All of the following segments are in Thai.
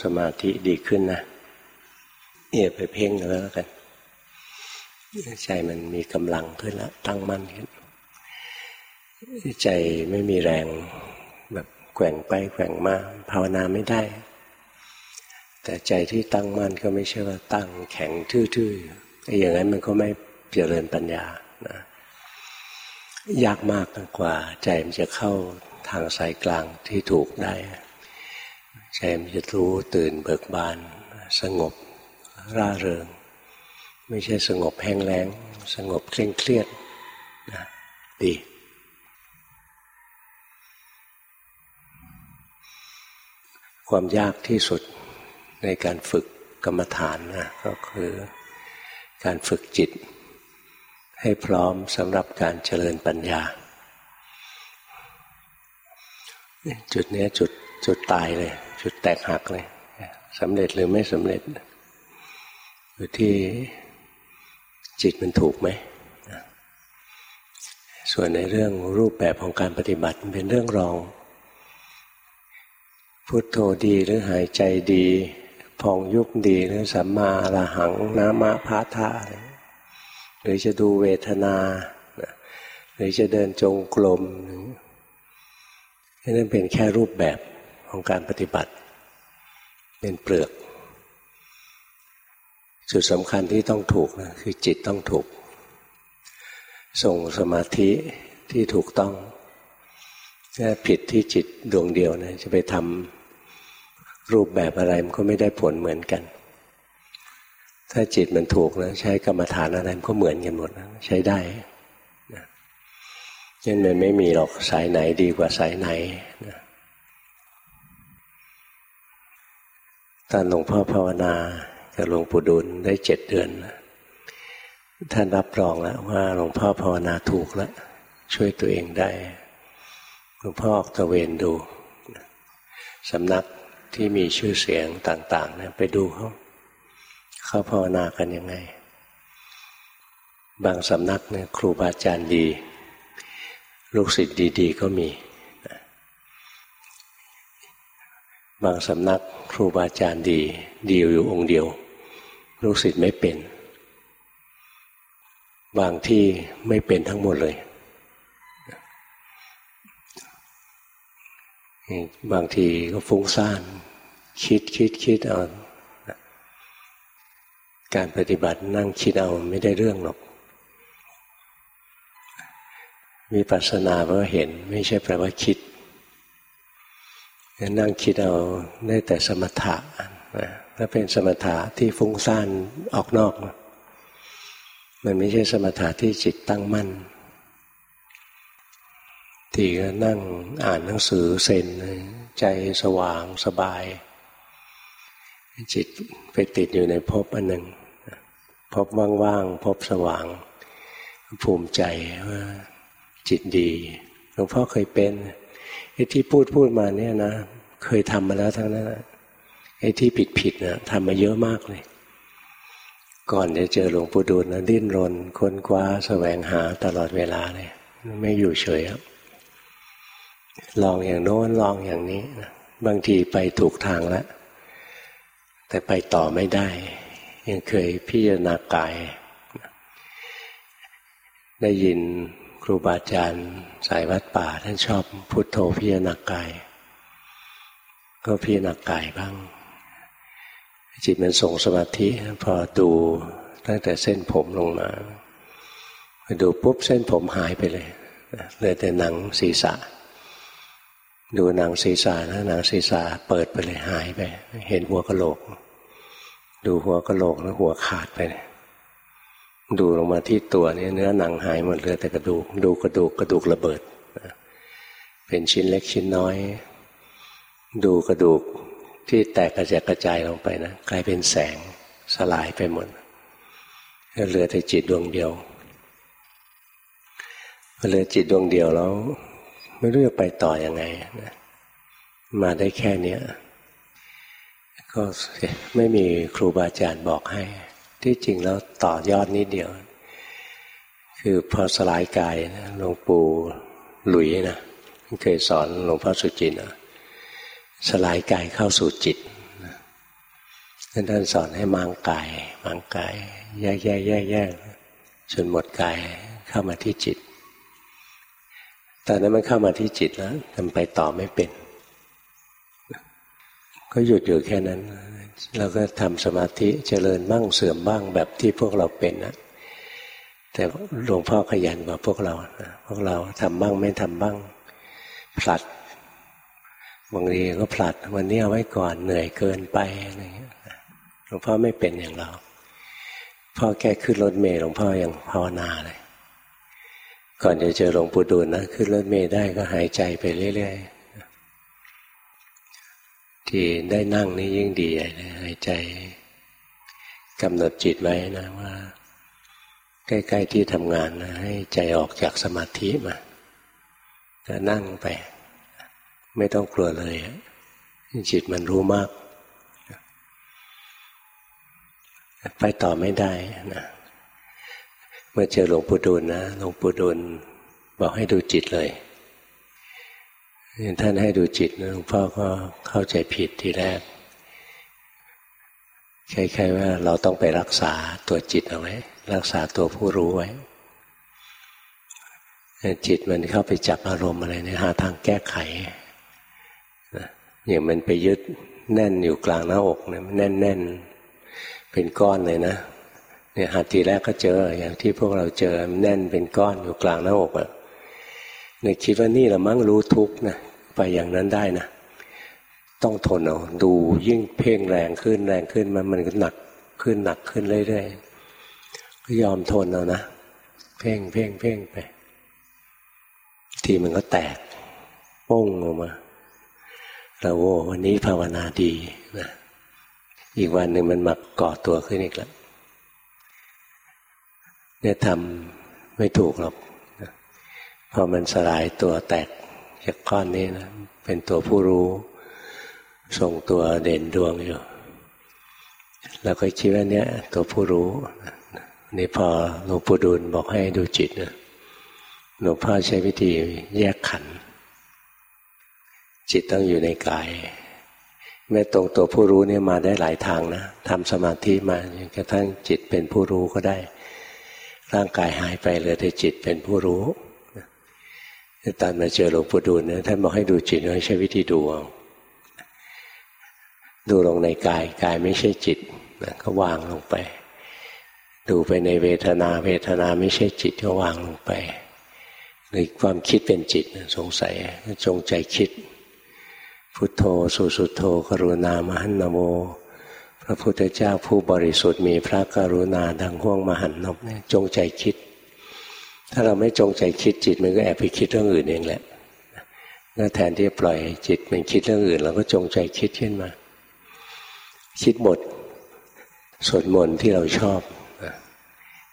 สมาธิดีขึ้นนะเอียไปเพ่งแล้วกัน ใจมันมีกำลังขึ้นแล้วตั้งมั่นขึ้น ใจไม่มีแรงแบบแกว่งไปแกว่งมาภาวนาไม่ได้ แต่ใจที่ตั้งมั่นก็ไม่ใช่ว่าตั้งแข็งทื่อๆอย่างนั้นมันก็ไม่เจริญปัญญานะยากมากกว่าใจมันจะเข้าทางสายกลางที่ถูกได้ ใจมันจะรู้ตื่นเบิกบาน สงบร่าเริง ไม่ใช่สงบแห้งแล้ง สงบเคร่งเครียดนะดีความยากที่สุดในการฝึกกรรมฐานนะก็คือการฝึกจิต ให้พร้อมสำหรับการเจริญปัญญา จุดนี้จุดจุดตายเลย จุดแตกหักเลยสำเร็จหรือไม่สำเร็จอยู่ที่จิตมันถูกไหม ส่วนในเรื่องรูปแบบของการปฏิบัติเป็นเรื่องรอง พุทโธดีหรือหายใจดีพองยุบดีหรือสัมมาระหังนามะพาธาหรือจะดูเวทนา หรือจะเดินจงกรมนั่นเป็นแค่รูปแบบ ของการปฏิบัติ เป็นเปลือก จุดสำคัญที่ต้องถูกนะคือจิตต้องถูก ส่งสมาธิที่ถูกต้องถ้าผิดที่จิตดวงเดียวนะจะไปทำรูปแบบอะไรมันก็ไม่ได้ผลเหมือนกัน ถ้าจิตมันถูกนะใช้กรรมฐานอะไรมันก็เหมือนกันหมดนะใช้ได้นะยันมันไม่มีหรอกสายไหนดีกว่าสายไหนนะ ตอนหลวงพ่อภาวนากับหลวงปู่ดุลได้เจ็ดเดือน ท่านรับรองแล้วว่าหลวงพ่อภาวนาถูกแล้ว ช่วยตัวเองได้หลวงพ่อออกตะเวนดูสำนักที่มีชื่อเสียงต่างๆนะไปดูเขาเขาภาวนากันยังไง บางสำนักเนี่ยครูบาอาจารย์ดี ลูกศิษย์ดี ๆ ก็มี บางสำนักครูบาอาจารย์ดี ดีอยู่องค์เดียว ลูกศิษย์ไม่เป็น บางที่ไม่เป็นทั้งหมดเลย บางทีก็ฟุ้งซ่าน คิดคิดคิดเอาการปฏิบัตินั่งคิดเอาไม่ได้เรื่องหรอกมีปัสนาเพราะเห็น ไม่ใช่แปลว่าคิด นั่งคิดเอาได้แต่สมถะนะถ้าเป็นสมถะที่ฟุ้งซ่านออกนอก มันไม่ใช่สมถะที่จิตตั้งมั่นทีก็นั่งอ่านหนังสือเซนใจสว่างสบาย จิตไปติดอยู่ในภพอันหนึ่งภพว่างๆภพสว่าง ภูมิใจว่าจิตดีหลวงพ่อเคยเป็น อ้ที่พูดพูดมาเนี่ยนะ เคยทำมาแล้วทั้งนั้นไอ้ที่ผิดผิดนะทำมาเยอะมากเลย ก่อนจะเจอหลวงปู่ดูลนะดิ้นรน ค้นคว้าแสวงหาตลอดเวลาเลย ไม่อยู่เฉยครับลองอย่างโน้นลองอย่างนี้บางทีไปถูกทางแล้วแต่ไปต่อไม่ได้ ยังเคยพิจารณากาย ได้ยิน ครูบาอาจารย์ สายวัดป่าท่านชอบพุทโธพิจารณากาย ก็พิจารณากายบ้าง จิตมันส่งสมาธิพอดูตั้งแต่เส้นผมลงมาดูปุ๊บเส้นผมหายไปเลยเหลือแต่หนังศีรษะ ดูหนังศีรษะนะหนังศีรษะเปิดไปเลยหายไป เห็นหัวกะโหลก ดูหัวกะโหลกแล้วหัวขาดไป ดูลงมาที่ตัวนี้เนื้อหนังหายหมดเหลือแต่กระดูก ดูกระดูกกระดูกระเบิดเป็นชิ้นเล็กชิ้นน้อย ดูกระดูกที่แตกกระจายกระจายลงไปนะกลายเป็นแสงสลายไปหมดเหลือแต่จิตดวงเดียวเหลือจิตดวงเดียวแล้ว ไม่รู้จะไปต่ออยังไงนะมาได้แค่นี้ก็ไม่มีครูบาอาจารย์บอกให้ ที่จริงแล้วต่อยอดนิดเดียว คือพอสลายกายนะหลวงปู่หลุยนะเคยสอนหลวงพ่อสุจินนะสลายกายเข้าสู่จิตท่านท่านสอนให้มางกายมางกาย แยกแยกแยกแยกจนหมดกายเข้ามาที่จิต ตอนนั้นมันเข้ามาที่จิตแล้วทำไปต่อไม่เป็น ก็หยุดอยู่แค่นั้น เราก็ทำสมาธิเจริญบ้างเสื่อมบ้างแบบที่พวกเราเป็นนะแต่หลวงพ่อขยันกว่าพวกเราพวกเราทำบ้างไม่ทำบ้างผลัดบางทีก็ผลัดวันนี้เอาไว้ก่อนเหนื่อยเกินไปอะไรเงี้ยหลวงพ่อไม่เป็นอย่างเรา พ่อแค่ขึ้นรถเมล์หลวงพ่อยังภาวนาเลย ก่อนจะเจอหลวงปู่ดูลนะขึ้นรถเมล์ได้ก็หายใจไปเรื่อย ที่ได้นั่งนี่ยิ่งดีเลยหายใจกำหนดจิตไว้นะว่า ใกล้ ๆที่ทำงานนะให้ใจออกจากสมาธิมาก็นั่งไป ไม่ต้องกลัวเลยจิตมันรู้มาก ไปต่อไม่ได้นะเมื่อเจอหลวงปู่ดูลนะหลวงปู่ดูลบอกให้ดูจิตเลย ท่านให้ดูจิตหลวงพ่อก็เข้าใจผิดทีแรกคล้ายๆว่าเราต้องไปรักษาตัวจิตเอาไว้ รักษาตัวผู้รู้ไว้ จิตมันเข้าไปจับอารมณ์อะไรเนี่ยหาทางแก้ไขอย่างมันไปยึดแน่นอยู่กลางหน้าอกเนี่ยแน่นแน่นเป็นก้อนเลยนะเนี่ยหัดทีแรกก็เจออย่างที่พวกเราเจอแน่นเป็นก้อนอยู่กลางหน้าอกอะ เนี่ยคิดว่านี่ละมั่งรู้ทุกนะไปอย่างนั้นได้นะต้องทนเอาดูยิ่งเพ่งแรงขึ้นแรงขึ้นมันมันก็หนักขึ้นหนักขึ้นเรื่อยๆก็ยอมทนเอานะเพ่งเพ่งเพ่งไป ทีมันก็แตกป้งออกมาเราโอ้วันนี้ภาวนาดีนะอีกวันหนึ่งมันมาก่อตัวขึ้นอีกแล้วเนี่ยทำไม่ถูกหรอก พอมันสลายตัวแตกจากก้อนนี้นะเป็นตัวผู้รู้ทรงตัวเด่นดวงอยู่เราก็คิดว่าเนี้ยตัวผู้รู้นี่พอหลวงปู่ดูลบอกให้ดูจิตนะหลวงพ่อใช้วิธีแยกขัน จิตต้องอยู่ในกายแม้ตรงตัวผู้รู้เนี่ยมาได้หลายทางนะทำสมาธิมาจนกระทั่งจิตเป็นผู้รู้ก็ได้ ร่างกายหายไปเหลือแต่จิตเป็นผู้รู้ ตอนมาเจอหลวงปู่ดูลนี่ยท่านบอกให้ดูจิตใช้วิธีดูเอาดูลงในกายกายไม่ใช่จิตนะก็วางลงไป ดูไปในเวทนา เวทนาไม่ใช่จิตก็วางลงไปหรือความคิดเป็นจิตสงสัยจงใจคิด พุทโธสุสุโธกรุณามหันนโม พระพุทธเจ้าผู้บริสุทธิ์มีพระกรุณาดังห่วงมหันนบจงใจคิด ถ้าเราไม่จงใจคิดจิตมันก็แอบไปคิดเรื่องอื่นเองแหละก็แทนที่จะปล่อยจิตมันคิดเรื่องอื่นเราก็จงใจคิดขึ้นมา คิดหมดสวดมนต์ที่เราชอบ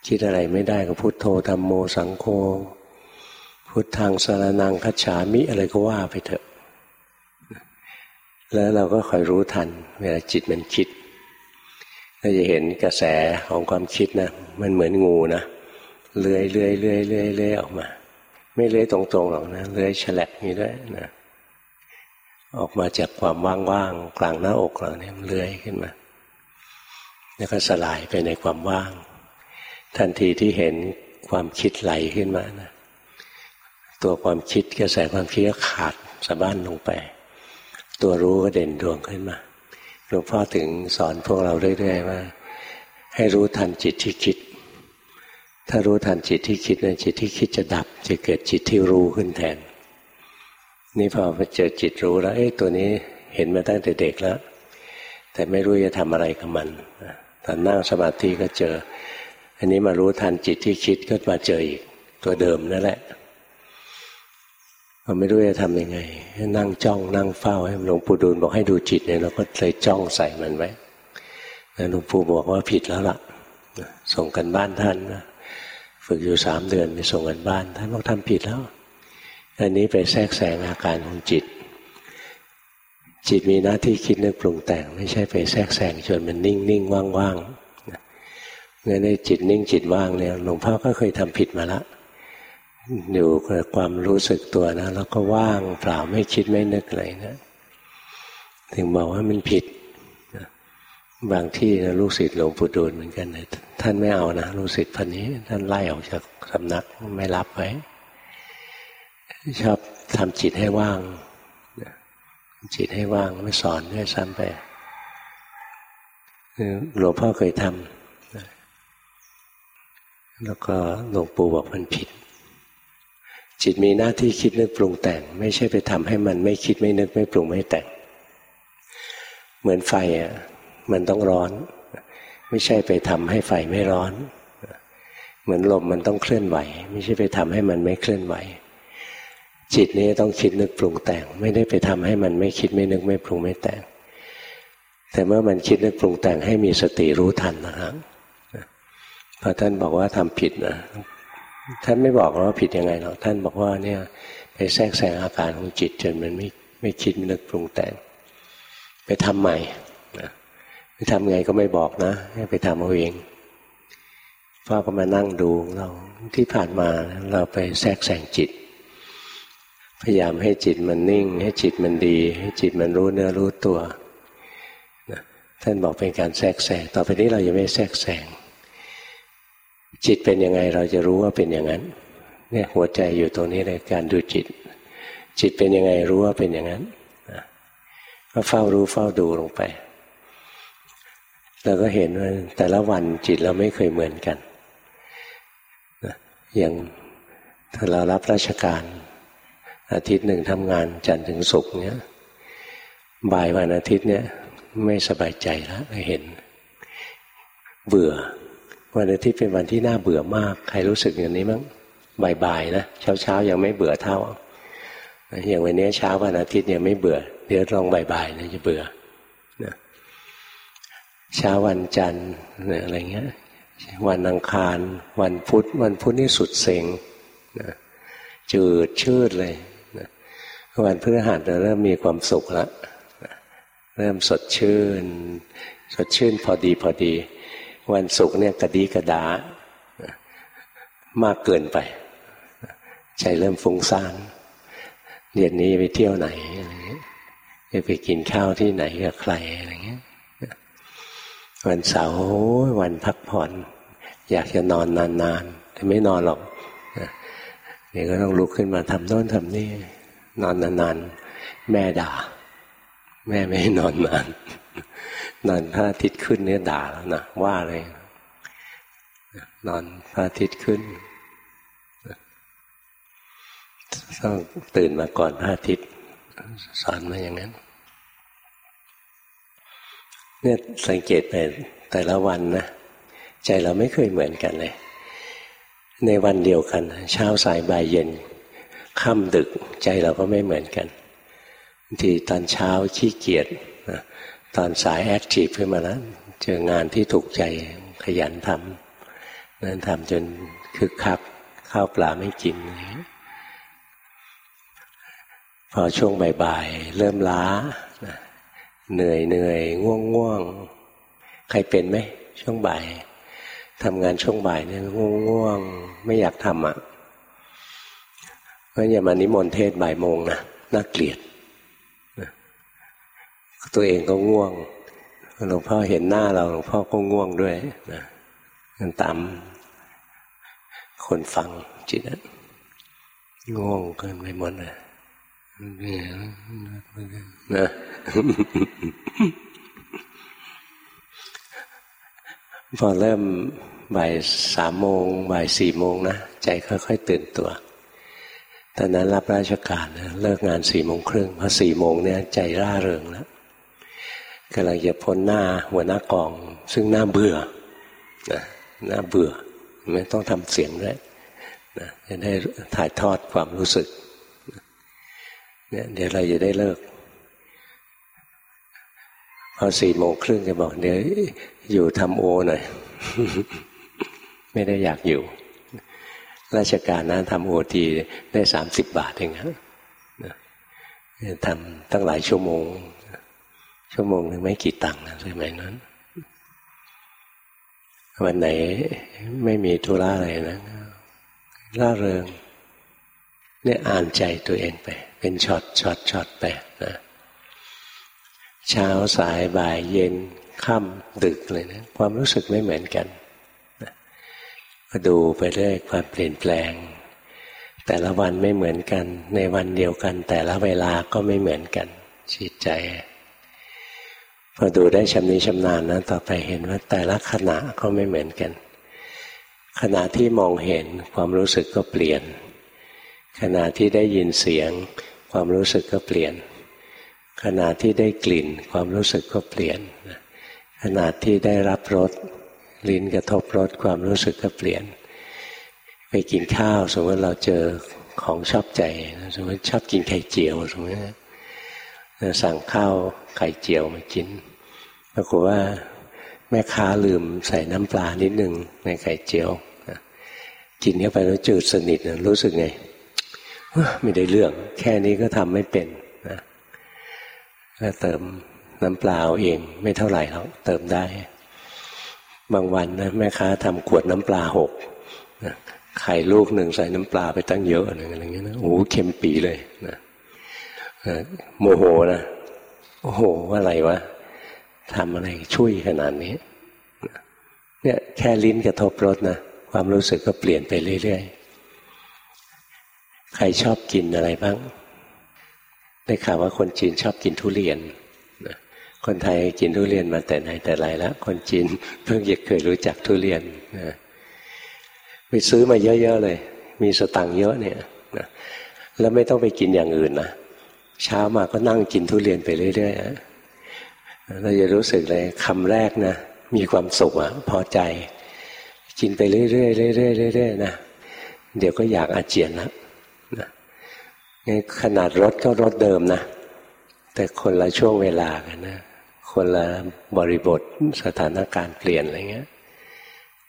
คิดอะไรไม่ได้ก็พุทโธธรรมโมสังโฆพุทธังสารนังคัจฉามิอะไรก็ว่าไปเถอะ แล้วเราก็คอยรู้ทัน เวลาจิตมันคิดเราจะเห็นกระแสของความคิดนะ มันเหมือนงูนะ เลื้อยเลื้อยเลื้อยเลื้อยเลื้อยออกมา ไม่เลื้อยตรงๆหรอกนะเลื้อยฉลับนี่ด้วยนะออกมาจากความว่างๆกลางหน้าอกเราเนี่ยเลื้อยขึ้นมาแล้วก็สลายไปในความว่าง ทันทีที่เห็นความคิดไหลขึ้นมานะตัวความคิดกระแสความคิดก็ขาดสะบั้นลงไป ตัวรู้ก็เด่นดวงขึ้นมาหลวงพ่อถึงสอนพวกเราเรื่อยๆว่า ให้รู้ทันจิตที่คิด ถ้ารู้ทันจิตที่คิดนะจิตที่คิดจะดับ จะเกิดจิตที่รู้ขึ้นแทน นี่พอไปเจอจิตรู้แล้วเอ้ตัวนี้เห็นมาตั้งแต่เด็กแล้ว แต่ไม่รู้จะทำอะไรกับมันตอนนั่งสมาธิก็เจอ อันนี้มารู้ทันจิตที่คิดก็มาเจออีกตัวเดิมนั่นแหละเราไม่รู้จะทำยังไง นั่งจ้องนั่งเฝ้าให้หลวงปู่ดูลบอกให้ดูจิตเนี่ยเราก็เลยจ้องใส่มันไว้หลวงปู่บอกว่าผิดแล้วล่ะ ส่งกันบ้านท่านนะ ฝึกอยู่สามเดือนไปส่งกันบ้าน ท่านบอกทำผิดแล้ว อันนี้ไปแทรกแซงอาการของจิต จิตมีหน้าที่คิดนึกปรุงแต่ง ไม่ใช่ไปแทรกแซงจนมันนิ่งนิ่งว่างว่างเงื่อในจิตนิ่งจิตว่างเนี่ยหลวงพ่อก็เคยทำผิดมาล้วอยู่กับความรู้สึกตัวนะ แล้วก็ว่างเปล่าไม่คิดไม่นึกอะไรนะ ถึงบอกว่ามันผิด บางที่นะลูกศิษย์หลวงปู่ดูลเหมือนกันเลยท่านไม่เอานะลูกศิษย์พันนี้ ท่านไล่ออกจากสำนักไม่รับไว้ชอบทำจิตให้ว่างจิตให้ว่างไม่สอนด้วยซ้ำไปหลวงพ่อเคยทำแล้วก็หลวงปู่บอกมันผิด จิตมีหน้าที่คิดนึกปรุงแต่ง ไม่ใช่ไปทำให้มันไม่คิดไม่นึกไม่ปรุงไม่แต่ง เหมือนไฟอะ มันต้องร้อน ไม่ใช่ไปทำให้ไฟไม่ร้อน เหมือนลมมันต้องเคลื่อนไหว ไม่ใช่ไปทำให้มันไม่เคลื่อนไหว จิตนี้ต้องคิดนึกปรุงแต่ง ไม่ได้ไปทำให้มันไม่คิดไม่นึกไม่ปรุงไม่แต่ง แต่เมื่อมันคิดนึกปรุงแต่งให้มีสติรู้ทันนะครับพอท่านบอกว่าทำผิดนะท่านไม่บอกว่าผิดยังไงหรอกท่านบอกว่าเนี่ยไปแทรกแซงอาการของจิตจนมันไม่ไม่คิดนึกปรุงแต่ง ไปทำใหม่นะ ทำไงก็ไม่บอกนะให้ไปทำเอาเองพ่อก็มานั่งดูเราที่ผ่านมาเราไปแทรกแซงจิต พยายามให้จิตมันนิ่ง ให้จิตมันดี ให้จิตมันรู้เนื้อรู้ตัวท่านบอกเป็นการแทรกแซงต่อไปนี้เราจะไม่แทรกแซงจิตเป็นยังไงเราจะรู้ว่าเป็นอย่างนั้น เนี่ยหัวใจอยู่ตรงนี้เลยการดูจิต จิตเป็นยังไงรู้ว่าเป็นอย่างนั้นก็เฝ้ารู้เฝ้าดูลงไป เราก็เห็นว่าแต่ละวันจิตเราไม่เคยเหมือนกันอย่างถ้าเรารับราชการ อาทิตย์หนึ่งทำงานจันทร์ถึงศุกร์เนี้ยบ่ายวันอาทิตย์เนี้ยไม่สบายใจแล้วเห็น เบื่อ วันอาทิตย์เป็นวันที่น่าเบื่อมาก ใครรู้สึกอย่างนี้มั้งบ่ายๆนะเช้าๆยังไม่เบื่อเท่า อย่างวันนี้เช้าวันอาทิตย์ยังไม่เบื่อ เดี๋ยวลองบ่ายๆนะจะเบื่อ เช้าวันจันทร์อะไรเงี้ย วันอังคาร วันพุธ วันพุธนี่สุดเซ็งนะจืดชืดเลยนะวันพฤหัสเราเริ่มมีความสุขแล้วเริ่มสดชื่น สดชื่นพอดีพอดี วันศุกร์เนี่ยกระดีกระดามากเกินไป ใจเริ่มฟุ้งซ่านเย็นนี้ไปเที่ยวไหนอะไรเงี้ยไปกินข้าวที่ไหนกับใครอะไรเงี้ย วันเสาร์วันพักผ่อน อยากจะนอนนานๆแต่ไม่นอนหรอกเดี๋ยวก็ต้องลุกขึ้นมาทำโน่นทำนี่ นอนนานๆแม่ด่า แม่ไม่ให้นอนนานนอนพระอาทิตย์ขึ้นเนี่ยด่าแล้วนะว่าเลยนอนพระอาทิตย์ขึ้นต้องตื่นมาก่อนพระอาทิตย์สอนมาอย่างนั้น เนี่ยสังเกตไปแต่ละวันนะใจเราไม่เคยเหมือนกันเลย ในวันเดียวกันเช้าสายบ่ายเย็นค่ำดึกใจเราก็ไม่เหมือนกันทีตอนเช้าขี้เกียจตอนสายแอคทีฟขึ้นมาแล้วเจองานที่ถูกใจขยันทำนั้นทำจนคึกคักข้าวปลาไม่กิน พอช่วงบ่ายๆเริ่มล้า เหนื่อยเหนื่อยง่วงง่วงใครเป็นไหมช่วงบ่ายทำงานช่วงบ่ายเนี่ยง่วงง่วงไม่อยากทำอะก็อย่ามานิมนต์เทศบ่ายโมงนะน่าเกลียดตัวเองก็ง่วงหลวงพ่อเห็นหน้าเราหลวงพ่อก็ง่วงด้วยนะมันตามคนฟังจิตง่วงเกินไปหมดเลย นะพอเริ่มบ่ายสามโมงบ่ายสี่โมงนะ ใจค่อยๆตื่นตัว ตอนนั้นรับราชการนะเลิกงานสี่โมงครึ่งพอสี่โมงเนี่ยใจร่าเริงแล้วกำลังจะพ้นหน้าหัวหน้ากอง ซึ่งหน้าเบื่อนะหน้าเบื่อ ไม่ต้องทำเสียงด้วยนะจะได้ถ่ายทอดความรู้สึก เนี่ยเดี๋ยวเราจะได้เลิกพอสี่โมงครึ่งจะบอกเดี๋ยวอยู่ทำโอหน่อย ไม่ได้อยากอยู่ ราชการนะทำโอทีได้สามสิบบาทเองนะทำตั้งหลายชั่วโมง ชั่วโมงหนึ่งไม่กี่ตังค์นะสมัยนั้น วันไหนไม่มีธุระอะไรนะ ร่าเริงเนี่ยอ่านใจตัวเองไป เป็นช็อตช็อตช็อตไปนะเช้าสายบ่ายเย็นค่ำดึกเลยนะความรู้สึกไม่เหมือนกันก็ดูไปเรื่อยความเปลี่ยนแปลง แต่ละวันไม่เหมือนกัน ในวันเดียวกัน แต่ละเวลาก็ไม่เหมือนกันจิตใจพอดูได้ชำนิชำนาญนะต่อไปเห็นว่าแต่ละขณะก็ไม่เหมือนกัน ขณะที่มองเห็นความรู้สึกก็เปลี่ยน ขณะที่ได้ยินเสียง ความรู้สึกก็เปลี่ยน ขณะที่ได้กลิ่น ความรู้สึกก็เปลี่ยน ขณะที่ได้รับรสลิ้นกระทบรสความรู้สึกก็เปลี่ยน ไปกินข้าว สมมติเราเจอของชอบใจ สมมติชอบกินไข่เจียวสมมติสั่งข้าวไข่เจียวมากินปรากฏว่าแม่ค้าลืมใส่น้ำปลานิดหนึ่งในไข่เจียว กินเข้าไปแล้วจืดสนิทรู้สึกไง ไม่ได้เรื่อง แค่นี้ก็ทำไม่เป็นนะก็เติมน้ำเปล่าเอง ไม่เท่าไหร่แล้วเติมได้ บางวันนะแม่ค้าทำขวดน้ำปลาหกไข่ลูกหนึ่งใส่น้ำปลาไปตั้งเยอะอะไรอย่างเงี้ยนะโอ้เค็มปีเลยนะโมโหนะโอ้โหว่าอะไรวะทำอะไรช่วยขนาดนี้เนี่ยแค่ลิ้นกระทบรสนะความรู้สึกก็เปลี่ยนไปเรื่อยๆ ใครชอบกินอะไรบ้าง ได้ข่าวว่าคนจีนชอบกินทุเรียนคนไทยกินทุเรียนมาแต่ไหนแต่ไรแล้ว คนจีนเพิ่งจะเคยรู้จักทุเรียนนะไปซื้อมาเยอะๆเลย มีสตังค์เยอะเนี่ยนะแล้วไม่ต้องไปกินอย่างอื่นนะเช้ามาก็นั่งกินทุเรียนไปเรื่อยๆเราจะรู้สึกเลยคำแรกนะมีความสุขอะพอใจ กินไปเรื่อยๆเรื่อยๆเรื่อยๆนะเดี๋ยวก็อยากอาเจียนแล้ว ขนาดรถก็รถเดิมนะ แต่คนละช่วงเวลากันนะ คนละบริบทสถานการณ์เปลี่ยนอะไรเงี้ย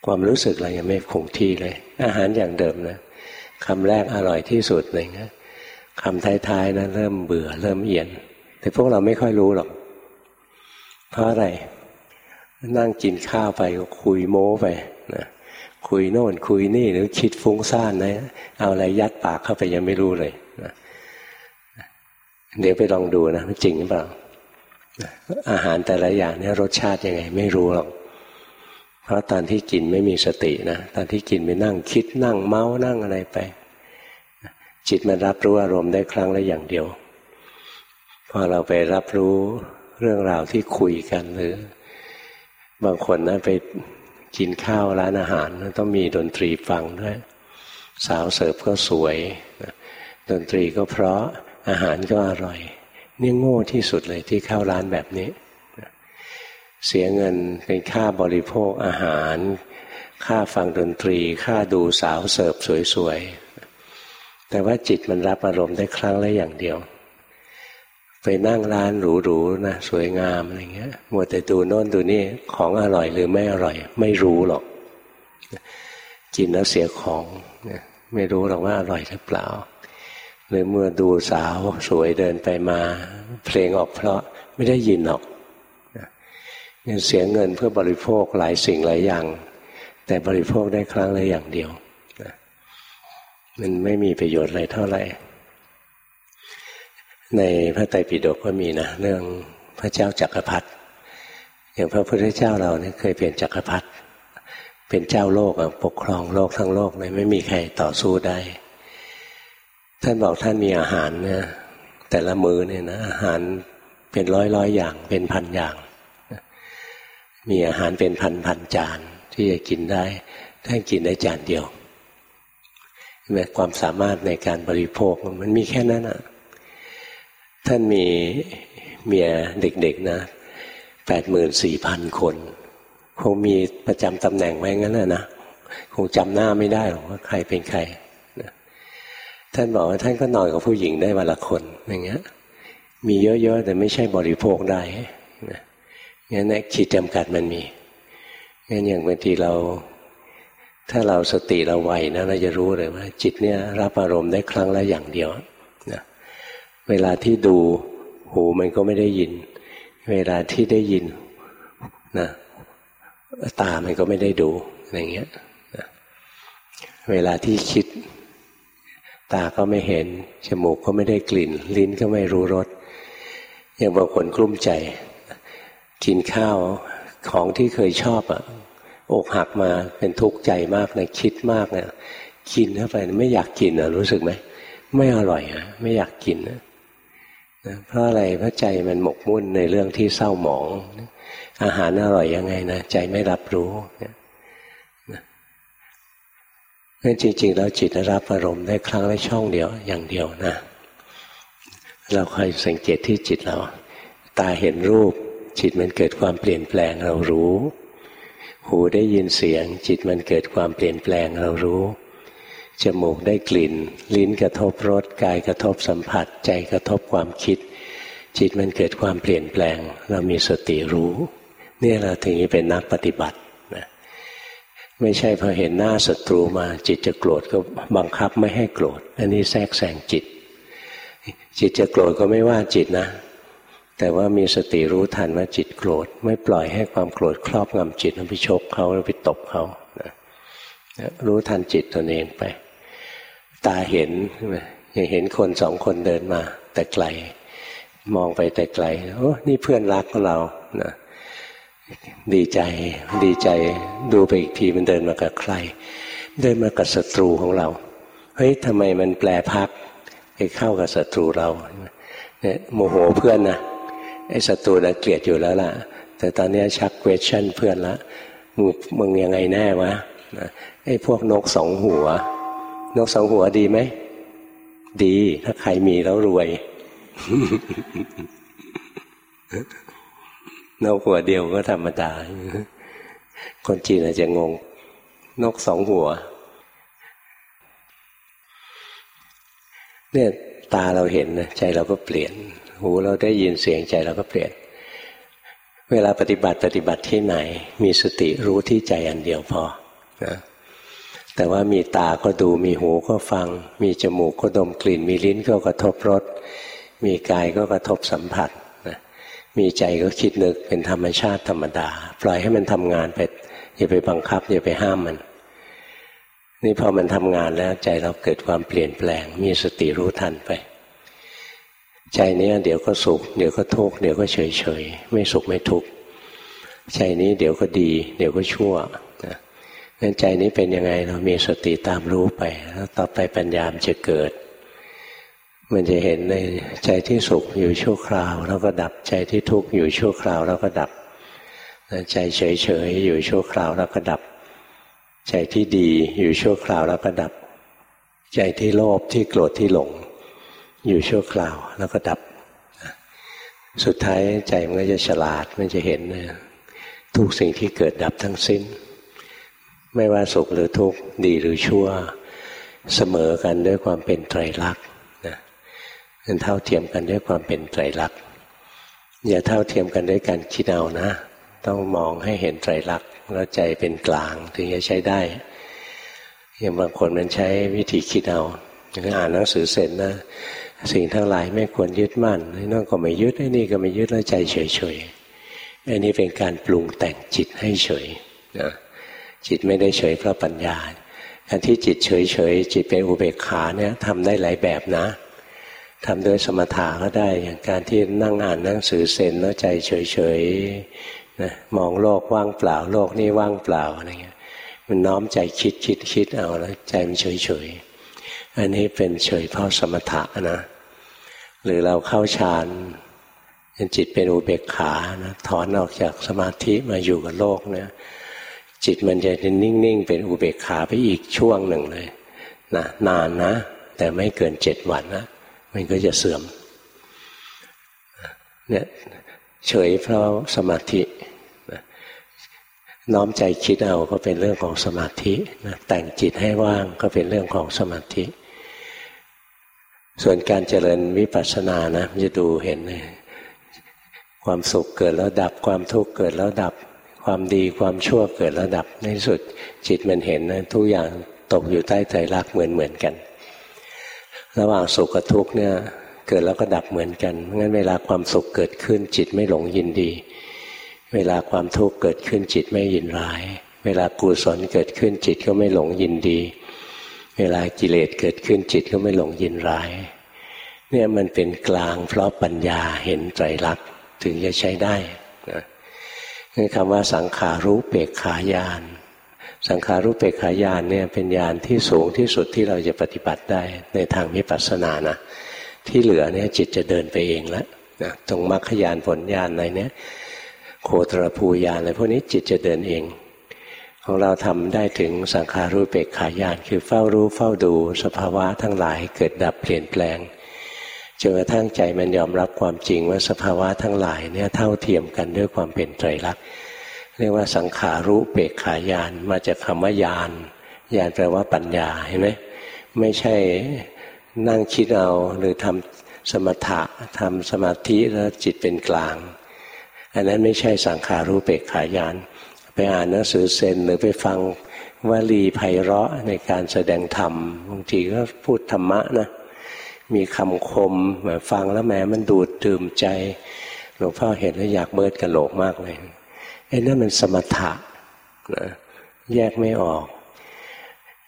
ความรู้สึกเรายังไม่คงที่เลย อาหารอย่างเดิมนะคำแรกอร่อยที่สุดอะไรเงี้ยคำท้ายๆนะเริ่มเบื่อเริ่มเอียน แต่พวกเราไม่ค่อยรู้หรอก เพราะอะไร นั่งกินข้าวไปก็คุยโม้ไปนะคุยโน่นคุยนี่หรือคิดฟุ้งซ่านนะ เอาอะไรยัดปากเข้าไปยังไม่รู้เลย เดี๋ยวไปลองดูนะจริงหรือเปล่าอาหารแต่ละอย่างเนี่ยรสชาติยังไง ไม่รู้หรอก เพราะตอนที่กินไม่มีสตินะตอนที่กินไปนั่งคิดนั่งเมานั่งอะไรไป จิตมันรับรู้อารมณ์ได้ครั้งละอย่างเดียว พอเราไปรับรู้เรื่องราวที่คุยกันหรือ บางคนนะไปกินข้าวร้านอาหารต้องมีดนตรีฟังด้วย สาวเสิร์ฟก็สวยดนตรีก็เพราะ อาหารก็อร่อย นี่โง่ที่สุดเลยที่เข้าร้านแบบนี้ เสียเงินเป็นค่าบริโภคอาหาร ค่าฟังดนตรี ค่าดูสาวเสิร์ฟสวยๆ แต่ว่าจิตมันรับอารมณ์ได้ครั้งละอย่างเดียว ไปนั่งร้านหรูๆนะสวยงามอะไรเงี้ยมัวแต่ดูโน่นดูนี่ของอร่อยหรือไม่อร่อย ไม่รู้หรอกกินแล้วเสียของ ไม่รู้หรอกว่าอร่อยหรือเปล่า หรือเมื่อดูสาวสวยเดินไปมา เพลงออกเพราะไม่ได้ยินหรอกเงินเสียเงินเพื่อบริโภคหลายสิ่งหลายอย่าง แต่บริโภคได้ครั้งละอย่างเดียวมันไม่มีประโยชน์อะไรเท่าไหร่ ในพระไตรปิฎกก็มีนะเรื่องพระเจ้าจักรพรรดิอย่างพระพุทธเจ้าเราเนี่ยเคยเป็นจักรพรรดิเป็นเจ้าโลกปกครองโลกทั้งโลกเลยไม่มีใครต่อสู้ได้ ท่านบอกท่านมีอาหารเนี่ยแต่ละมือเนี่ยนะอาหารเป็นร้อยร้อยอย่างเป็นพันอย่าง มีอาหารเป็นพันพันจานที่จะกินได้ท่านกินได้จานเดียวแบบความสามารถในการบริโภคมันมีแค่นั้นอะ ท่านมีเมียเด็กๆนะแปดหมื่นสี่พันคน คงมีประจำตำแหน่งไว้งั้นนะนะ คงจำหน้าไม่ได้หรอกว่าใครเป็นใคร ท่านบอกว่าท่านก็นอนกับผู้หญิงได้วันละคนอย่างเงี้ย มีเยอะๆแต่ไม่ใช่บริโภคได้นะงั้นนะขีดจำกัดมันมีงั้นอย่างบางทีเรา ถ้าเราสติเราไวนะเราจะรู้เลยว่า จิตเนี่ยรับอารมณ์ได้ครั้งละอย่างเดียวนะเวลาที่ดูหูมันก็ไม่ได้ยิน เวลาที่ได้ยินนะตามันก็ไม่ได้ดูอะไรเงี้ยนะเวลาที่คิด ตาก็ไม่เห็น จมูกก็ไม่ได้กลิ่น ลิ้นก็ไม่รู้รสอย่างบางคนกลุ้มใจ กินข้าวของที่เคยชอบอะอกหักมาเป็นทุกข์ใจมากนะคิดมากเนะกินเข้าไปไม่อยากกินอะรู้สึกไหมไม่อร่อยอะไม่อยากกินนะเพราะอะไรเพราะใจมันหมกมุ่นในเรื่องที่เศร้าหมอง อาหารอร่อยยังไงนะใจไม่รับรู้เนี่ย เพราะจริง ๆ แล้วจิตรับอารมณ์ได้ครั้งละช่องเดียวอย่างเดียวนะ เราคอยสังเกตที่จิตเรา ตาเห็นรูป จิตมันเกิดความเปลี่ยนแปลงเรารู้ หูได้ยินเสียง จิตมันเกิดความเปลี่ยนแปลงเรารู้จมูกได้กลิ่น ลิ้นกระทบรสกายกระทบสัมผัส ใจกระทบความคิด จิตมันเกิดความเปลี่ยนแปลง เรามีสติรู้เนี่ยเราถึงจะเป็นนักปฏิบัติ ไม่ใช่พอเห็นหน้าศัตรูมา จิตจะโกรธก็บังคับไม่ให้โกรธ อันนี้แทรกแซงจิต จิตจะโกรธก็ไม่ว่าจิตนะ แต่ว่ามีสติรู้ทันว่าจิตโกรธ ไม่ปล่อยให้ความโกรธครอบงำจิตแล้วไปชกเขาแล้วไปตบเขานะรู้ทันจิตตนเองไป ตาเห็นย่างเห็นคนสองคนเดินมา แต่ไกล มองไปแต่ไกลโอ้นี่เพื่อนรักของเรานะ ดีใจดีใจดูไปอีกทีมันเดินมากับใคร เดินมากับศัตรูของเราเฮ้ยทำไมมันแปลพักไปเข้ากับศัตรูเราเนี่ยโมโหเพื่อนนะไอ้ศัตรูนะเกลียดอยู่แล้วล่ะ แต่ตอนนี้ชักเวชั่นเพื่อนละมึงมึงยังไงแน่วะไอ้พวกนกสองหัว นกสองหัวดีไหมดีถ้าใครมีแล้วรวย นกหัวเดียวก็ธรรมดา คนจีนอาจจะงง นกสองหัว เนี่ยตาเราเห็นนะใจเราก็เปลี่ยน หูเราได้ยินเสียงใจเราก็เปลี่ยน เวลาปฏิบัติปฏิบัติที่ไหน มีสติรู้ที่ใจอันเดียวพอนะแต่ว่ามีตาก็ดูมีหูก็ฟัง มีจมูกก็ดมกลิ่น มีลิ้นก็กระทบรสมีกายก็กระทบสัมผัส มีใจก็คิดนึกเป็นธรรมชาติธรรมดา ปล่อยให้มันทำงานไปอย่าไปบังคับอย่าไปห้ามมัน นี่พอมันทำงานแล้วใจเราเกิดความเปลี่ยนแปลง มีสติรู้ทันไป ใจนี้เดี๋ยวก็สุข เดี๋ยวก็ทุกข์เดี๋ยวก็เฉยเฉยไม่สุขไม่ทุกข์ใจนี้เดี๋ยวก็ดี เดี๋ยวก็ชั่วนะงั้นใจนี้เป็นยังไงเรามีสติตามรู้ไป แล้วต่อไปปัญญามจะเกิด มันจะเห็นในใจที่สุขอยู่ชั่วคราว แล้วก็ดับใจที่ทุกข์อยู่ชั่วคราวแล้วก็ดับใจเฉยๆอยู่ชั่วคราวแล้วก็ดับ ใจที่ดีอยู่ชั่วคราวแล้วก็ดับ ใจที่โลภที่โกรธที่หลง อยู่ชั่วคราวแล้วก็ดับ สุดท้ายใจมันก็จะฉลาดมันจะเห็นทุกสิ่งที่เกิดดับทั้งสิ้น ไม่ว่าสุขหรือทุกข์ดีหรือชั่ว เสมอกันด้วยความเป็นไตรลักษณ์ มันเท่าเทียมกันด้วยความเป็นไตรลักษณ์อย่าเท่าเทียมกันด้วยการคิดเอานะ ต้องมองให้เห็นไตรลักษณ์แล้วใจเป็นกลางถึงจะใช้ได้อย่างบางคนมันใช้วิธีคิดเอาอย่างอ่านหนังสือเสร็จนะสิ่งทั้งหลายไม่ควรยึดมั่นนั่นก็ไม่ยึดไอ้นี่ก็ไม่ยึดแล้วใจเฉยๆอันนี้เป็นการปรุงแต่งจิตให้เฉยนะจิตไม่ได้เฉยเพราะปัญญาการที่จิตเฉยๆจิตเป็นอุเบกขาเนี่ยทำได้หลายแบบนะ ทำด้วยสมถะก็ได้อย่างการที่นั่งอ่านหนังสือเซนแล้วใจเฉยๆนะมองโลกว่างเปล่าโลกนี่ว่างเปล่าอะไรเงี้ยมันน้อมใจคิดคิดคิดเอาแล้วใจมันเฉยเฉยอันนี้เป็นเฉยเพราะสมถะนะ หรือเราเข้าฌานจิตเป็นอุเบกขานะถอนออกจากสมาธิมาอยู่กับโลกเนี่ยจิตมันจะนิ่งๆเป็นอุเบกขาไปอีกช่วงหนึ่งเลยนะนานนะ แต่ไม่เกินเจ็ดวันนะ มันก็จะเสื่อมเนี่ยเฉยเพราะสมาธิน้อมใจคิดเอาก็เป็นเรื่องของสมาธินะแต่งจิตให้ว่างก็เป็นเรื่องของสมาธิ ส่วนการเจริญวิปัสสนานะจะดูเห็นเลยความสุขเกิดแล้วดับความทุกข์เกิดแล้วดับ ความดีความชั่วเกิดแล้วดับในสุดจิตมันเห็นนะทุกอย่างตกอยู่ใต้ใจรักเหมือนเหมือนกัน ระหว่างสุขกับทุกข์เนี่ยเกิดแล้วก็ดับเหมือนกันงั้นเวลาความสุขเกิดขึ้นจิตไม่หลงยินดี เวลาความทุกข์เกิดขึ้นจิตไม่ยินร้าย เวลากุศลเกิดขึ้นจิตก็ไม่หลงยินดี เวลากิเลสเกิดขึ้นจิตก็ไม่หลงยินร้าย เนี่ยมันเป็นกลางเพราะปัญญาเห็นไตรลักษณ์ถึงจะใช้ได้นะคำว่าสังขารู้เปกขายาน สังขารู้เปกขายานเนี่ยเป็นญาณที่สูงที่สุดที่เราจะปฏิบัติได้ในทางวิปัสสนานะที่เหลือเนี่ยจิตจะเดินไปเองแล้วนะตรงมรรคญาณผลญาณอะไรเนี่ยโคตรภูญาณอะไรพวกนี้จิตจะเดินเอง ของเราทำได้ถึงสังขารู้เปกขายานคือเฝ้ารู้เฝ้าดูสภาวะทั้งหลายเกิดดับเปลี่ยนแปลงจนกระทั่งใจมันยอมรับความจริงว่าสภาวะทั้งหลายเนี่ยเท่าเทียมกันด้วยความเป็นไตรลักษณ์ เรียกว่าสังขารู้เปกขายานมาจากคำว่ายานยานแปลว่าปัญญาเห็นไหมไม่ใช่นั่งคิดเอาหรือทำสมถะทำสมาธิแล้วจิตเป็นกลาง อันนั้นไม่ใช่สังขารู้เปกขายาน ไปอ่านหนังสือเซนหรือไปฟังวลีไพเราะในการแสดงธรรมบางทีก็พูดธรรมะนะมีคำคมแบบฟังแล้วแม้มันดูดดื่มใจหลวงพ่อเห็นแล้วอยากเบิดกระโหลกมากเลย ไอ้นั่นมันสมถะนะแยกไม่ออก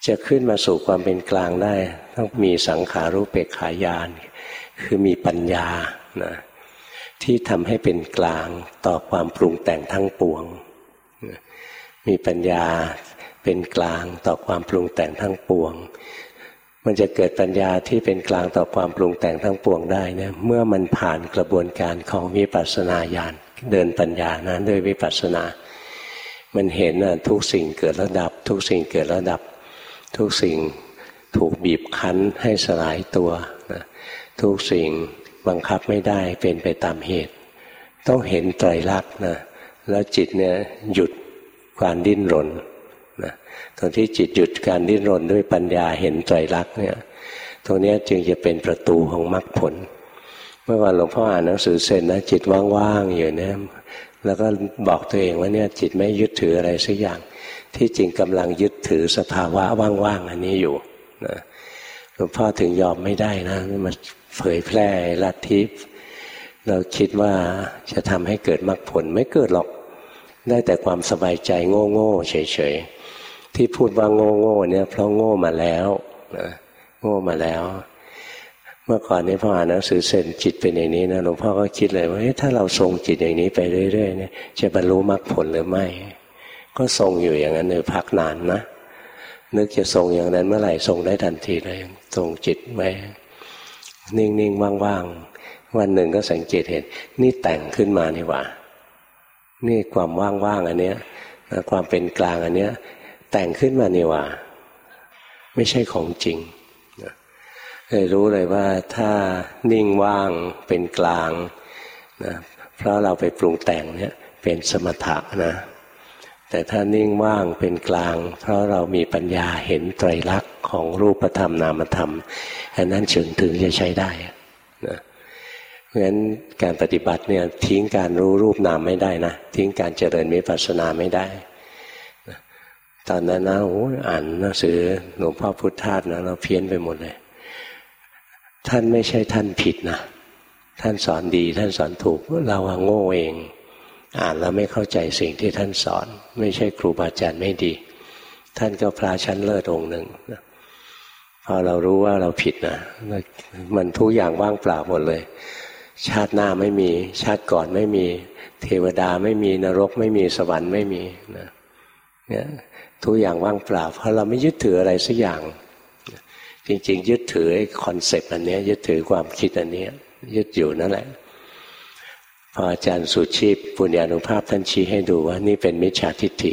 จะขึ้นมาสู่ความเป็นกลางได้ ต้องมีสังขารุเปกขายาน คือมีปัญญานะที่ทำให้เป็นกลางต่อความปรุงแต่งทั้งปวง มีปัญญาเป็นกลางต่อความปรุงแต่งทั้งปวง มันจะเกิดปัญญาที่เป็นกลางต่อความปรุงแต่งทั้งปวงได้เนี่ยเมื่อมันผ่านกระบวนการของวิปัสสนาญาณ เดินปัญญานะด้วยวิปัสสนา มันเห็นนะทุกสิ่งเกิดแล้วดับ ทุกสิ่งเกิดแล้วดับ ทุกสิ่งถูกบีบคั้นให้สลายตัวนะทุกสิ่งบังคับไม่ได้เป็นไปตามเหตุ ต้องเห็นไตรลักษณ์นะแล้วจิตเนี่ยหยุดการดิ้นรนนะตรงที่จิตหยุดการดิ้นรนด้วยปัญญาเห็นไตรลักษณ์เนี่ยตรงนี้จึงจะเป็นประตูของมรรคผล เมื่อวานหลวงพ่ออ่านหนังสือเสร็จนะจิตว่างๆอยู่เนี่ยแล้วก็บอกตัวเองว่าเนี่ยจิตไม่ยึดถืออะไรสักอย่าง ที่จริงกำลังยึดถือสภาวะว่างๆอันนี้อยู่นะหลวงพ่อถึงยอมไม่ได้นะมันเผยแพร่ลัทธิเราคิดว่าจะทำให้เกิดมรรคผลไม่เกิดหรอกได้แต่ความสบายใจโง่ๆเฉยๆที่พูดว่าโง่โง่เนี่ยเพราะโง่มาแล้วนะโง่มาแล้ว เมื่อก่อนนี้พ่ออ่านหนังสือเซนจิตเป็นอย่างนี้นะหลวงพ่อก็คิดเลยว่าถ้าเราทรงจิตอย่างนี้ไปเรื่อยๆเนี่ยจะบรรลุมรรคผลหรือไม่ ก็ทรงอยู่อย่างนั้นเลยพักนานนะนึกจะทรงอย่างนั้นเมื่อไหร่ทรงได้ทันทีเลยทรงจิตไว้นิ่งๆว่างๆวันหนึ่งก็สังเกตเห็น นี่แต่งขึ้นมานี่หว่า นี่ความว่างๆอันเนี้ยความเป็นกลางอันเนี้ย แต่งขึ้นมานี่หว่า ไม่ใช่ของจริง เลยรู้เลยว่าถ้านิ่งว่างเป็นกลางนะเพราะเราไปปรุงแต่งเนี่ยเป็นสมถะนะแต่ถ้านิ่งว่างเป็นกลาง เพราะเรามีปัญญาเห็นไตรลักษณ์ของรูปธรรมนามธรรมอันนั้นถึงถึงจะใช้ได้นะเพราะฉะนั้นการปฏิบัติเนี่ยทิ้งการรู้รูปนามไม่ได้นะทิ้งการเจริญมิปัสสนาไม่ได้ตอนนั้นนะโอ้อ่านหนังสือหลวงพ่อพุทธทาสนะเราเพี้ยนไปหมดเลย ท่านไม่ใช่ท่านผิดนะ ท่านสอนดี ท่านสอนถูกเราโง่เอง อ่านแล้วไม่เข้าใจสิ่งที่ท่านสอน ไม่ใช่ครูบาอาจารย์ไม่ดี ท่านก็พระชั้นเลิศองค์หนึ่งพอเรารู้ว่าเราผิดนะมันทุกอย่างว่างเปล่าหมดเลย ชาติหน้าไม่มี ชาติก่อนไม่มี เทวดาไม่มีนรก ไม่มีสวรรค์ไม่มีนะเนี่ยทุกอย่างว่างเปล่า เพราะเราไม่ยึดถืออะไรสักอย่าง จริง ๆ ยึดถือไอ้ concept อันนี้ยึดถือความคิดอันนี้ยึดอยู่นั่นแหละพออาจารย์สุชีพปุญญานุภาพท่านชี้ให้ดูว่า นี่เป็นมิจฉาทิฏฐิ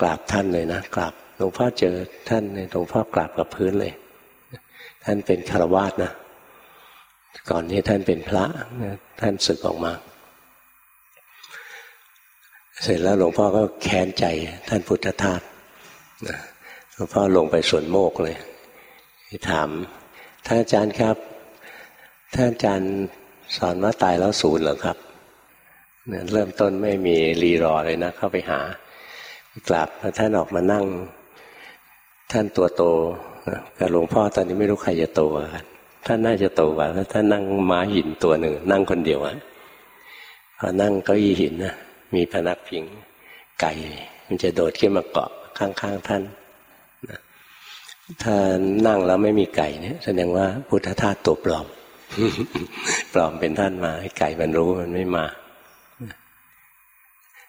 กราบท่านเลยนะกราบหลวงพ่อเจอท่านหลวงพ่อกราบกับพื้นเลย ท่านเป็นฆราวาสนะ ก่อนนี้ท่านเป็นพระท่านศึกออกมา เสร็จแล้วหลวงพ่อก็แค้นใจท่านพุทธทาสหลวงพ่อลงไปสวนโมกเลย ถามท่านอาจารย์ครับท่านอาจารย์สอนว่าตายแล้วศูนย์เหรอครับเริ่มต้นไม่มีรีรอเลยนะ เข้าไปหากลับแล้วท่านออกมานั่ง ท่านตัวโตกับหลวงพ่อตอนนี้ไม่รู้ใครจะโตกว่ากันท่านน่าจะโตกว่าถ้าท่านนั่งม้าหินตัวหนึ่ง นั่งคนเดียวอะพอนั่งเก้าอี้หินนะมีพนักพิงไก่ มันจะโดดขึ้นมาเกาะข้างๆท่าน ถ้านั่งแล้วไม่มีไก่เนี่ย แสดงว่าพุทธทาสตัวปลอม ปลอมเป็นท่านมาไก่มันรู้มันไม่มา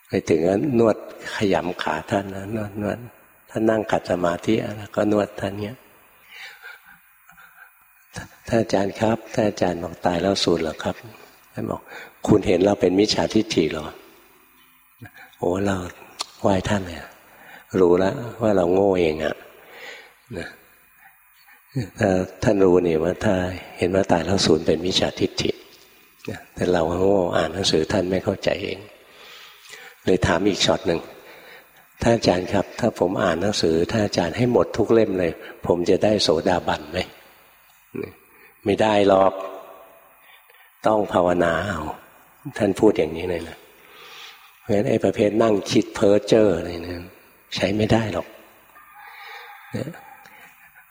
ไปถึงก็นวดขยำขาท่านนะนวดนวดท่านนั่งขัดสมาธิแล้วก็นวดท่านเนี้ยท่านอาจารย์ครับท่านอาจารย์บอกตายแล้วสูญเหรอครับท่านบอก คุณเห็นเราเป็นมิจฉาทิฏฐิหรอโอ้เราไหว้ท่านเนี่ยรู้แล้วว่าเราโง่เองอะ นะถ้าท่านรู้นี่ว่าถ้าเห็นว่าตายแล้วสูญเป็นมิจฉาทิฏฐิแต่เราโง่อ่านหนังสือท่านไม่เข้าใจเอง เลยถามอีกช็อตหนึ่งท่านอาจารย์ครับ ถ้าผมอ่านหนังสือท่านอาจารย์ให้หมดทุกเล่มเลย ผมจะได้โสดาบันไหมไม่ได้หรอก ต้องภาวนาเอาท่านพูดอย่างนี้เลยนะเพราะฉะนั้นไอ้ประเภทนั่งคิดเพ้อเจ้ออะไรเนี่ยใช้ไม่ได้หรอก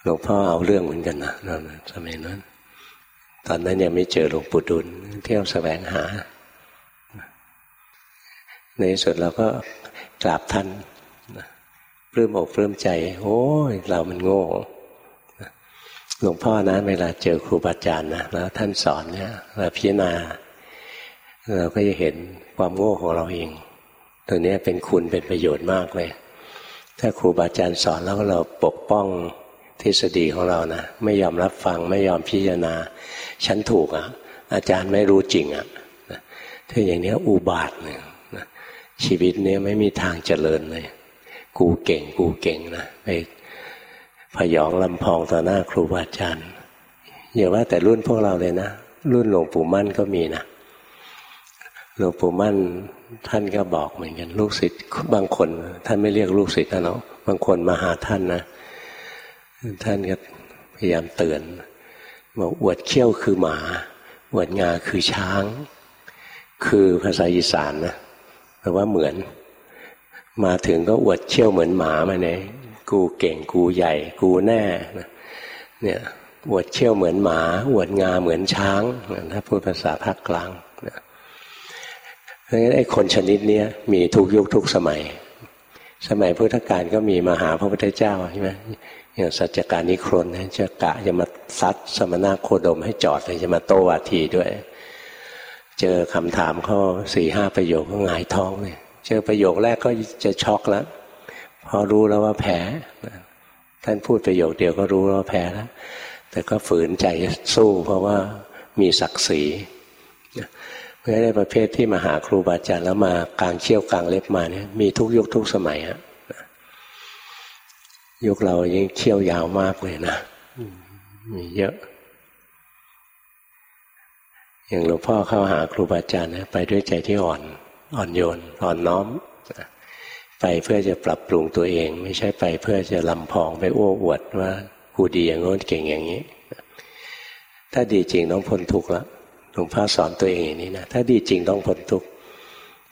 หลวงพ่อเอาเรื่องเหมือนกันนะนั่นสมัยนั้น ตอนนั้นยังไม่เจอหลวงปู่ดุลเที่ยวแสวงหา ในสุดเราก็กราบท่านปลื้มอกปลื้มใจ โอ้ย เรามันโง่หลวงพ่อนะเวลาเจอครูบาอาจารย์นะแล้วท่านสอนเนี่ยเราพิจารณาเราก็จะเห็นความโง่ของเราเอง ตัวนี้เป็นคุณเป็นประโยชน์มากเลย ถ้าครูบาอาจารย์สอนแล้วเราปกป้อง ทฤษฎีของเรานะไม่ยอมรับฟังไม่ยอมพิจารณา ฉันถูกอะ อาจารย์ไม่รู้จริงอะถ้าอย่างนี้อุบาทเนี่ยชีวิตนี้ไม่มีทางเจริญเลย กูเก่งกูเก่งนะไปพยองลำพองต่อหน้าครูบาอาจารย์อย่าว่าแต่รุ่นพวกเราเลยนะรุ่นหลวงปู่มั่นก็มีนะหลวงปู่มั่นท่านก็บอกเหมือนกันลูกศิษย์บางคน ท่านไม่เรียกลูกศิษย์นะเนาะบางคนมาหาท่านนะ ท่านก็พยายามเตือนบอกอวดเขี้ยวคือหมา อวดงาคือช้าง คือภาษาอีสานนะแปลว่าเหมือน มาถึงก็อวดเขี้ยวเหมือนหมามาเนี่ยกูเก่งกูใหญ่ กูแน่เนี่ยอวดเขี้ยวเหมือนหมาอวดงาเหมือนช้างถ้าพูดภาษาภาคกลางเพราะฉะนั้นไอ้คนชนิดนี้มีทุกยุคทุกสมัย สมัยพุทธกาลก็มีมาหาพระพุทธเจ้าใช่ไหมอย่างสัจจการนิครนจะกะจะมาซัดสมณะโคดมให้จอดเลยจะมาโตวาทีด้วย เจอคำถามข้อสี่ห้าประโยคก็หงายท้องเลยเจอประโยคแรกก็จะช็อกแล้วพอรู้แล้วว่าแพ้ท่านพูดประโยคเดียวก็รู้ว่าแพ้แล้วแต่ก็ฝืนใจสู้เพราะว่ามีศักดิ์ศรี เพราะในประเภทที่มาหาครูบาอาจารย์แล้วมากลางเชี่ยวกลางเล็บมาเนี่ยมีทุกยุคทุกสมัยฮะยุคเรายังเชี่ยวยาวมากเลยนะมีเยอะ อย่างหลวงพ่อเข้าหาครูบาอาจารย์นะไปด้วยใจที่อ่อน อ่อนโยน อ่อนน้อม ไปเพื่อจะปรับปรุงตัวเอง ไม่ใช่ไปเพื่อจะลำพองไปอ้วกอวดว่ากูดีอย่างโน้นเก่งอย่างนี้ ถ้าดีจริงต้องพ้นทุกข์แล้ว หลวงพ่อสอนตัวเองอย่างนี้นะถ้าดีจริงต้องพ้นทุกข์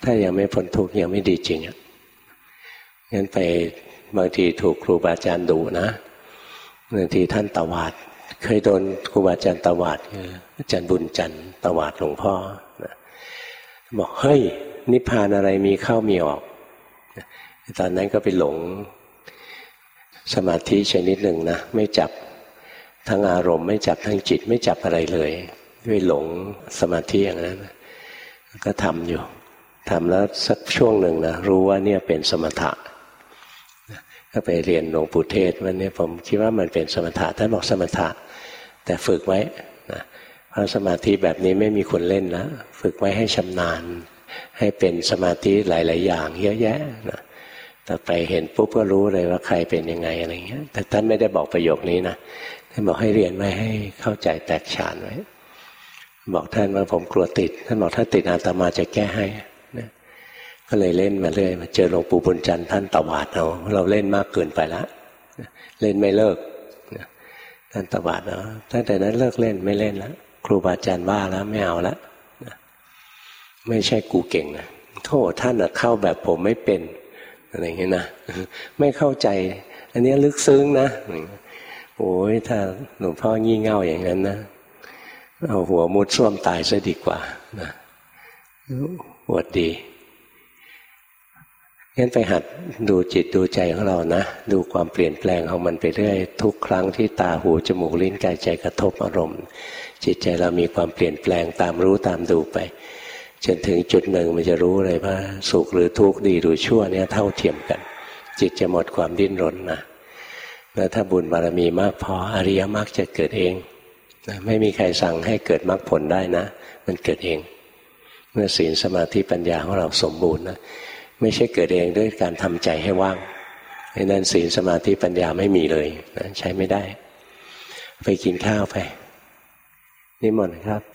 ถ้ายังไม่พ้นทุกข์ยังไม่ดีจริงอะงั้นไปบางทีถูกครูบาอาจารย์ดุนะบางทีท่านตวาด เคยโดนครูบาอาจารย์ตวาดอาจารย์บุญจันทร์ตวาดหลวงพ่อบอกเฮ้ย นิพพานอะไรมีเข้ามีออก ตอนนั้นก็ไปหลงสมาธิชนิดหนึ่งนะ ไม่จับทั้งอารมณ์ ไม่จับทั้งจิตไม่จับอะไรเลย ด้วยหลงสมาธิอย่างนั้นก็ทำอยู่ทำแล้วสักช่วงหนึ่งนะรู้ว่าเนี่ยเป็นสมถะก็ไปเรียนหลวงปู่เทศวันนี้ผมคิดว่ามันเป็นสมถะท่านบอกสมถะ แต่ฝึกไว้นะเพราะสมาธิแบบนี้ไม่มีคนเล่นนะฝึกไว้ให้ชำนาญ ให้เป็นสมาธิหลาย ๆ อย่างเยอะแยะนะแต่ไปเห็นปุ๊บก็รู้เลยว่าใครเป็นยังไงอะไรเงี้ย แต่ท่านไม่ได้บอกประโยคนี้นะท่านบอกให้เรียนไว้ให้เข้าใจแตกฉานไว้ บอกท่านว่าผมกลัวติด ท่านบอกถ้าติดอาตมาจะแก้ให้ก็เลยเล่นมาเรื่อยมาเจอหลวงปู่บุญจันทร์ท่านตวาดเราเราเล่นมากเกินไปล้วเล่นไม่เลิกท่านตวาดเนาะตั้งแต่นั้นเลิกเล่นไม่เล่นแล้วครูบาอาจารย์ว่าแล้วไม่เอาแล้วไม่ใช่กูเก่งนะโทษท่านเข้าแบบผมไม่เป็นอะไรเงี้ยนะไม่เข้าใจ อันนี้ลึกซึ้งนะโอ้ยถ้าหลวงพ่องี่เง่าอย่างนั้นนะ เอาหัวมุดส้วมตายซะดีกว่านะปวดดีงั้นไปหัดดูจิตดูใจของเรานะ ดูความเปลี่ยนแปลงของมันไปเรื่อยทุกครั้งที่ตาหูจมูกลิ้นกายใจกระทบอารมณ์ จิตใจเรามีความเปลี่ยนแปลงตามรู้ตามดูไป จนถึงจุดหนึ่งมันจะรู้เลยว่าสุขหรือทุกข์ดีหรือชั่วเนี่ยเท่าเทียมกัน จิตจะหมดความดิ้นรนนะแล้วถ้าบุญบารมีมากพออริยมรรคจะเกิดเอง นะไม่มีใครสั่งให้เกิดมรรคผลได้นะ มันเกิดเอง เมื่อศีลสมาธิปัญญาของเราสมบูรณ์นะไม่ใช่เกิดเองด้วยการทำใจให้ว่างเพราะนั้นศีลสมาธิปัญญาไม่มีเลยนะใช้ไม่ได้ ไปกินข้าวไปนิมนต์ครับ